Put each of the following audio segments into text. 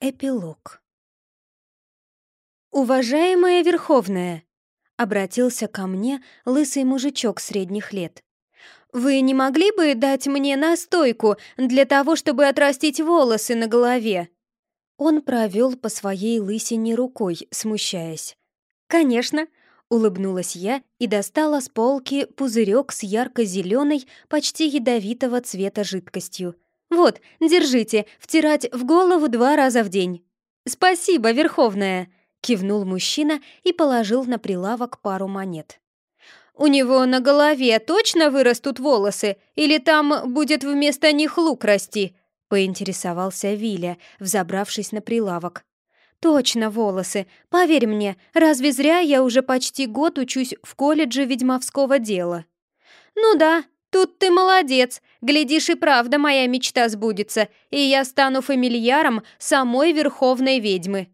Эпилог. «Уважаемая Верховная!» — обратился ко мне лысый мужичок средних лет. «Вы не могли бы дать мне настойку для того, чтобы отрастить волосы на голове?» Он провел по своей лысине рукой, смущаясь. «Конечно!» — улыбнулась я и достала с полки пузырек с ярко-зеленой, почти ядовитого цвета жидкостью — «Вот, держите, втирать в голову два раза в день». «Спасибо, Верховная!» — кивнул мужчина и положил на прилавок пару монет. «У него на голове точно вырастут волосы, или там будет вместо них лук расти?» — поинтересовался Виля, взобравшись на прилавок. «Точно волосы. Поверь мне, разве зря я уже почти год учусь в колледже ведьмовского дела?» «Ну да, «Тут ты молодец! Глядишь, и правда моя мечта сбудется, и я стану фамильяром самой Верховной ведьмы!»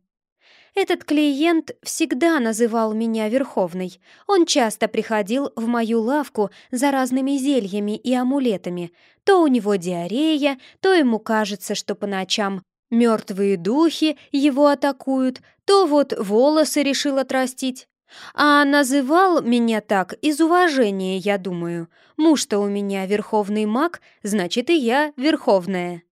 Этот клиент всегда называл меня Верховной. Он часто приходил в мою лавку за разными зельями и амулетами. То у него диарея, то ему кажется, что по ночам мертвые духи его атакуют, то вот волосы решил отрастить. А называл меня так из уважения, я думаю. Муж-то у меня верховный маг, значит, и я верховная.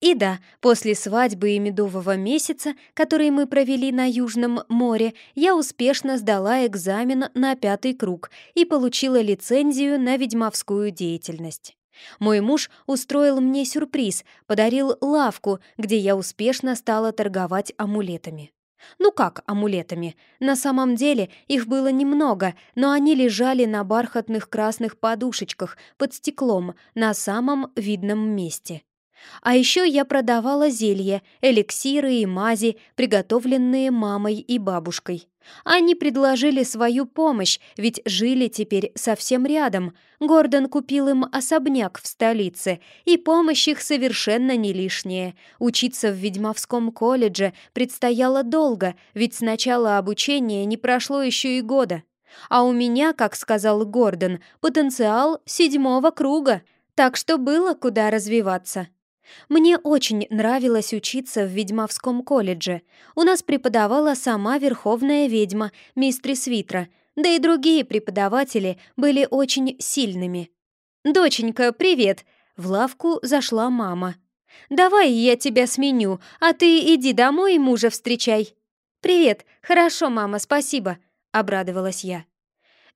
И да, после свадьбы и медового месяца, который мы провели на Южном море, я успешно сдала экзамен на пятый круг и получила лицензию на ведьмовскую деятельность. Мой муж устроил мне сюрприз, подарил лавку, где я успешно стала торговать амулетами. Ну как амулетами? На самом деле их было немного, но они лежали на бархатных красных подушечках под стеклом на самом видном месте. А еще я продавала зелья, эликсиры и мази, приготовленные мамой и бабушкой. Они предложили свою помощь, ведь жили теперь совсем рядом. Гордон купил им особняк в столице, и помощь их совершенно не лишняя. Учиться в ведьмовском колледже предстояло долго, ведь с начала обучения не прошло еще и года. А у меня, как сказал Гордон, потенциал седьмого круга, так что было куда развиваться. Мне очень нравилось учиться в ведьмовском колледже. У нас преподавала сама верховная ведьма, мистрис Витра, да и другие преподаватели были очень сильными. «Доченька, привет!» В лавку зашла мама. «Давай я тебя сменю, а ты иди домой и мужа встречай». «Привет, хорошо, мама, спасибо», — обрадовалась я.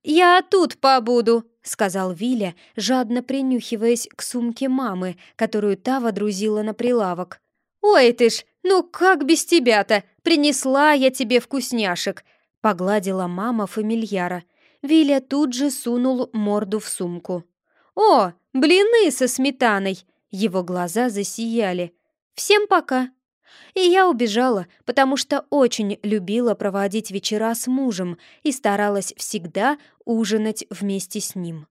«Я тут побуду», — сказал Виля, жадно принюхиваясь к сумке мамы, которую та водрузила на прилавок. «Ой ты ж, ну как без тебя-то? Принесла я тебе вкусняшек!» — погладила мама фамильяра. Виля тут же сунул морду в сумку. «О, блины со сметаной!» Его глаза засияли. «Всем пока!» И я убежала, потому что очень любила проводить вечера с мужем и старалась всегда ужинать вместе с ним.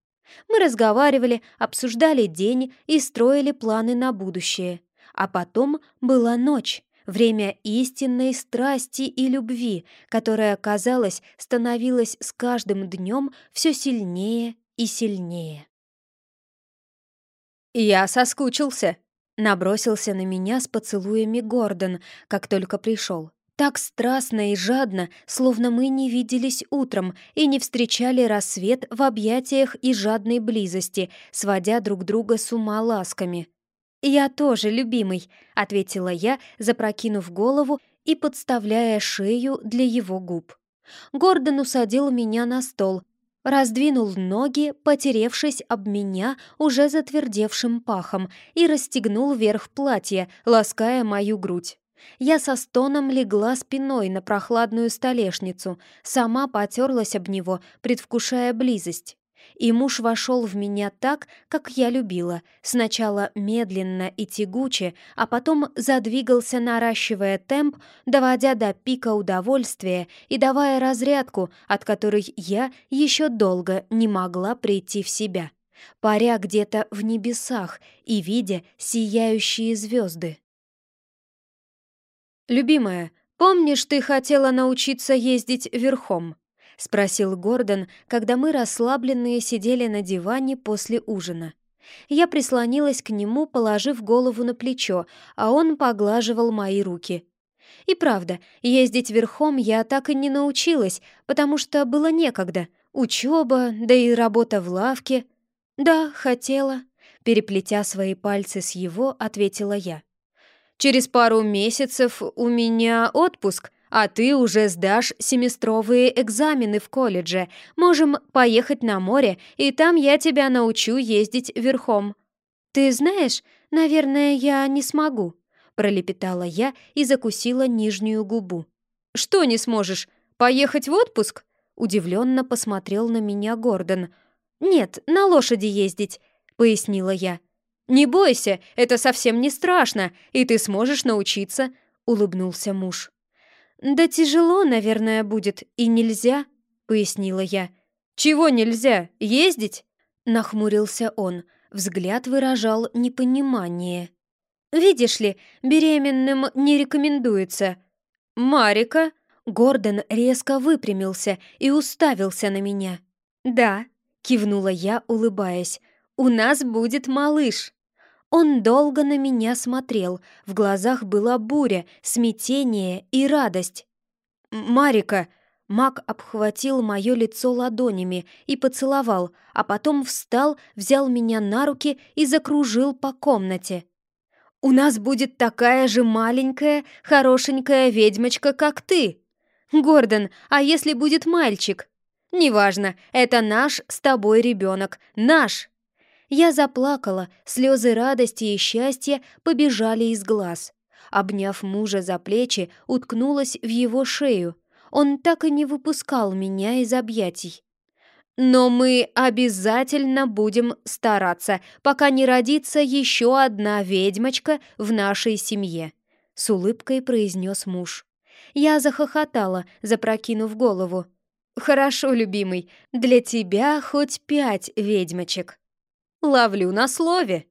Мы разговаривали, обсуждали день и строили планы на будущее. А потом была ночь, время истинной страсти и любви, которая, казалось, становилась с каждым днем все сильнее и сильнее. «Я соскучился», Набросился на меня с поцелуями Гордон, как только пришел. Так страстно и жадно, словно мы не виделись утром и не встречали рассвет в объятиях и жадной близости, сводя друг друга с ума ласками. «Я тоже, любимый», — ответила я, запрокинув голову и подставляя шею для его губ. Гордон усадил меня на стол, раздвинул ноги, потеревшись об меня уже затвердевшим пахом, и расстегнул верх платья, лаская мою грудь. Я со стоном легла спиной на прохладную столешницу, сама потерлась об него, предвкушая близость. И муж вошел в меня так, как я любила, сначала медленно и тягуче, а потом задвигался, наращивая темп, доводя до пика удовольствия и давая разрядку, от которой я еще долго не могла прийти в себя, паря где-то в небесах и видя сияющие звезды. «Любимая, помнишь, ты хотела научиться ездить верхом?» — спросил Гордон, когда мы расслабленные сидели на диване после ужина. Я прислонилась к нему, положив голову на плечо, а он поглаживал мои руки. И правда, ездить верхом я так и не научилась, потому что было некогда. Учеба, да и работа в лавке. Да, хотела. Переплетя свои пальцы с его, ответила я. Через пару месяцев у меня отпуск, а ты уже сдашь семестровые экзамены в колледже. Можем поехать на море, и там я тебя научу ездить верхом. Ты знаешь, наверное, я не смогу пролепетала я и закусила нижнюю губу. «Что не сможешь? Поехать в отпуск?» Удивленно посмотрел на меня Гордон. «Нет, на лошади ездить», — пояснила я. «Не бойся, это совсем не страшно, и ты сможешь научиться», — улыбнулся муж. «Да тяжело, наверное, будет, и нельзя», — пояснила я. «Чего нельзя? Ездить?» — нахмурился он. Взгляд выражал непонимание. Видишь ли, беременным не рекомендуется. Марика, Гордон резко выпрямился и уставился на меня. Да, кивнула я, улыбаясь. У нас будет малыш. Он долго на меня смотрел, в глазах была буря, смятение и радость. «Марика!» Мак обхватил мое лицо ладонями и поцеловал, а потом встал, взял меня на руки и закружил по комнате. У нас будет такая же маленькая, хорошенькая ведьмочка, как ты. Гордон, а если будет мальчик? Неважно, это наш с тобой ребенок, наш. Я заплакала, слезы радости и счастья побежали из глаз. Обняв мужа за плечи, уткнулась в его шею. Он так и не выпускал меня из объятий. Но мы обязательно будем стараться, пока не родится еще одна ведьмочка в нашей семье», — с улыбкой произнес муж. Я захохотала, запрокинув голову. «Хорошо, любимый, для тебя хоть пять ведьмочек». «Ловлю на слове»,